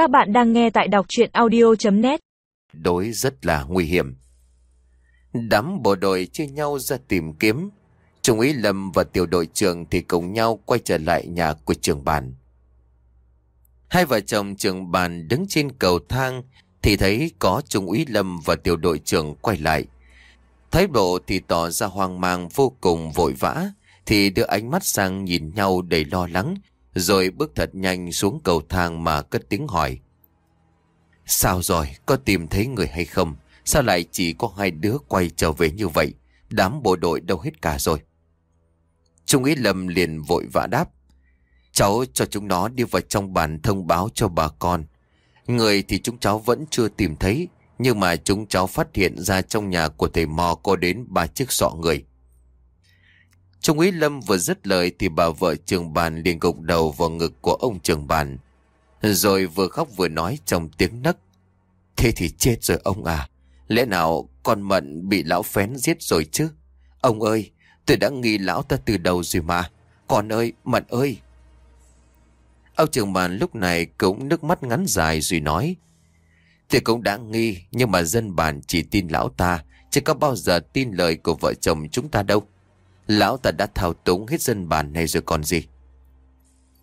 Các bạn đang nghe tại đọc chuyện audio.net Đối rất là nguy hiểm. Đám bộ đội chia nhau ra tìm kiếm. Trung úy Lâm và tiểu đội trưởng thì cùng nhau quay trở lại nhà của trường bàn. Hai vợ chồng trường bàn đứng trên cầu thang thì thấy có Trung úy Lâm và tiểu đội trưởng quay lại. Thái độ thì tỏ ra hoang mang vô cùng vội vã, thì đưa ánh mắt sang nhìn nhau đầy lo lắng rồi bước thật nhanh xuống cầu thang mà cất tiếng hỏi. Sao rồi, có tìm thấy người hay không? Sao lại chỉ có hai đứa quay trở về như vậy? Đám bộ đội đâu hết cả rồi. Trung ý lầm liền vội vã đáp. Cháu cho chúng nó đi vào trong bản thông báo cho bà con. Người thì chúng cháu vẫn chưa tìm thấy, nhưng mà chúng cháu phát hiện ra trong nhà của thầy mò có đến ba chiếc sọ người. Trung úy Lâm vừa dứt lời thì bà vợ trường bàn liền gục đầu vào ngực của ông trường bàn. Rồi vừa khóc vừa nói trong tiếng nấc. Thế thì chết rồi ông à. Lẽ nào con Mận bị lão phén giết rồi chứ? Ông ơi, tôi đã nghi lão ta từ đầu rồi mà. Con ơi, Mận ơi. Ông trường bàn lúc này cũng nước mắt ngắn dài rồi nói. Thì cũng đã nghi, nhưng mà dân bản chỉ tin lão ta, chứ có bao giờ tin lời của vợ chồng chúng ta đâu. Lão ta đã thao túng hết dân bàn này rồi còn gì.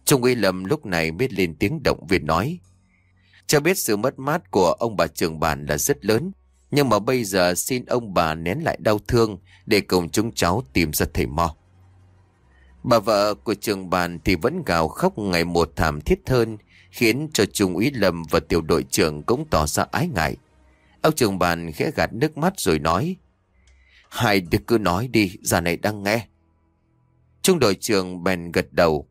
Trung uy Lâm lúc này biết lên tiếng động viên nói. Cho biết sự mất mát của ông bà trường bản là rất lớn. Nhưng mà bây giờ xin ông bà nén lại đau thương để cùng chúng cháu tìm ra thầy Mo. Bà vợ của trường bàn thì vẫn gào khóc ngày một thảm thiết hơn, khiến cho Trung úy Lâm và tiểu đội trưởng cũng tỏ ra ái ngại. Ông trường bàn khẽ gạt nước mắt rồi nói, Hai đứa cứ nói đi, già này đang nghe. Trung đội trưởng bèn gật đầu.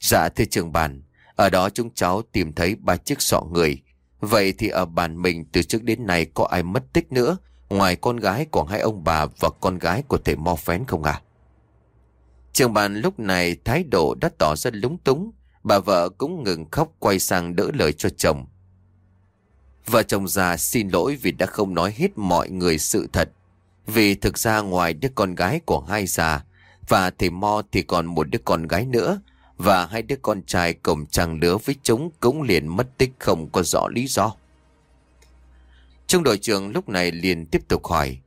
Dạ thưa trường bàn, ở đó chúng cháu tìm thấy ba chiếc sọ người. Vậy thì ở bàn mình từ trước đến nay có ai mất tích nữa, ngoài con gái của hai ông bà và con gái của thầy Mo Phén không à? Trường bàn lúc này thái độ đã tỏ ra lúng túng, bà vợ cũng ngừng khóc quay sang đỡ lời cho chồng. Vợ chồng già xin lỗi vì đã không nói hết mọi người sự thật. Vì thực ra ngoài đứa con gái của hai già và thầy Mo thì còn một đứa con gái nữa và hai đứa con trai cùng trang lứa với chúng cũng liền mất tích không có rõ lý do. Trung đội trưởng lúc này liền tiếp tục hỏi.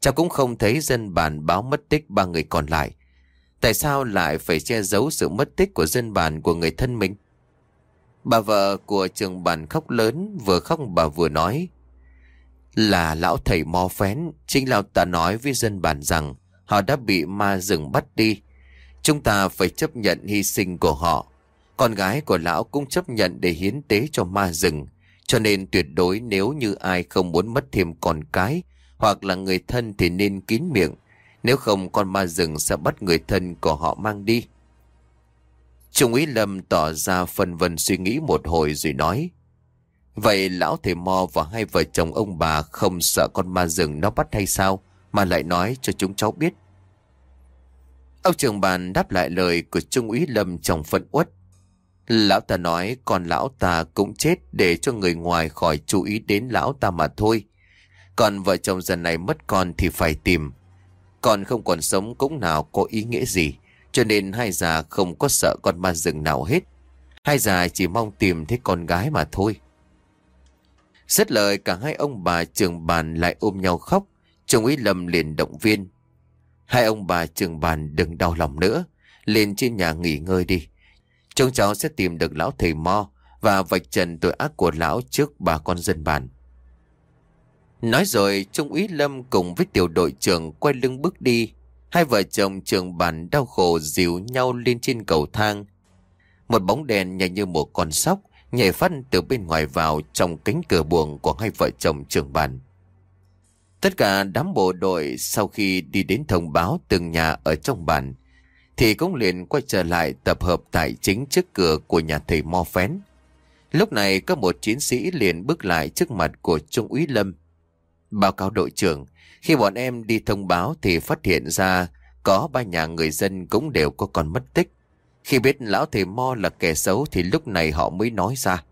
Cháu cũng không thấy dân bản báo mất tích ba người còn lại. Tại sao lại phải che giấu sự mất tích của dân bản của người thân mình? Bà vợ của trường bản khóc lớn, vừa khóc bà vừa nói. Là lão thầy mò phén, chính lão ta nói với dân bản rằng họ đã bị ma rừng bắt đi. Chúng ta phải chấp nhận hy sinh của họ. Con gái của lão cũng chấp nhận để hiến tế cho ma rừng. Cho nên tuyệt đối nếu như ai không muốn mất thêm con cái hoặc là người thân thì nên kín miệng. Nếu không con ma rừng sẽ bắt người thân của họ mang đi. Trung úy Lâm tỏ ra phần vân suy nghĩ một hồi rồi nói. Vậy lão thầy mò và hai vợ chồng ông bà không sợ con ma rừng nó bắt hay sao mà lại nói cho chúng cháu biết. Ông trường bàn đáp lại lời của Trung úy Lâm trong phận uất. Lão ta nói con lão ta cũng chết để cho người ngoài khỏi chú ý đến lão ta mà thôi. Còn vợ chồng dần này mất con thì phải tìm. Còn không còn sống cũng nào có ý nghĩa gì. Cho nên hai già không có sợ con ma rừng nào hết. Hai già chỉ mong tìm thấy con gái mà thôi. Rất lời cả hai ông bà trường bàn lại ôm nhau khóc. Trung úy Lâm liền động viên. Hai ông bà trường bàn đừng đau lòng nữa. Lên trên nhà nghỉ ngơi đi. Chúng cháu sẽ tìm được lão thầy Mo và vạch trần tội ác của lão trước bà con dân bản. Nói rồi, Trung úy Lâm cùng với tiểu đội trưởng quay lưng bước đi. Hai vợ chồng trường bàn đau khổ dìu nhau lên trên cầu thang. Một bóng đèn nhanh như một con sóc nhảy phát từ bên ngoài vào trong cánh cửa buồng của hai vợ chồng trưởng bàn. Tất cả đám bộ đội sau khi đi đến thông báo từng nhà ở trong bản thì cũng liền quay trở lại tập hợp tại chính trước cửa của nhà thầy Mo Phén. Lúc này có một chiến sĩ liền bước lại trước mặt của Trung úy Lâm. Báo cáo đội trưởng, khi bọn em đi thông báo thì phát hiện ra có ba nhà người dân cũng đều có con mất tích. Khi biết lão thầy Mo là kẻ xấu thì lúc này họ mới nói ra.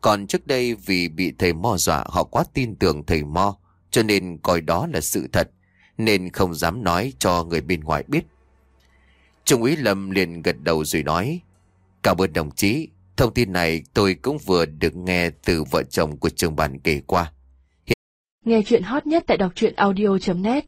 Còn trước đây vì bị thầy Mo dọa, họ quá tin tưởng thầy Mo, cho nên coi đó là sự thật, nên không dám nói cho người bên ngoài biết. Trung úy Lâm liền gật đầu rồi nói, Cảm ơn đồng chí, Thông tin này tôi cũng vừa được nghe từ vợ chồng của trường bản kể qua. Nghe chuyện hot nhất tại đọc truyện audio.net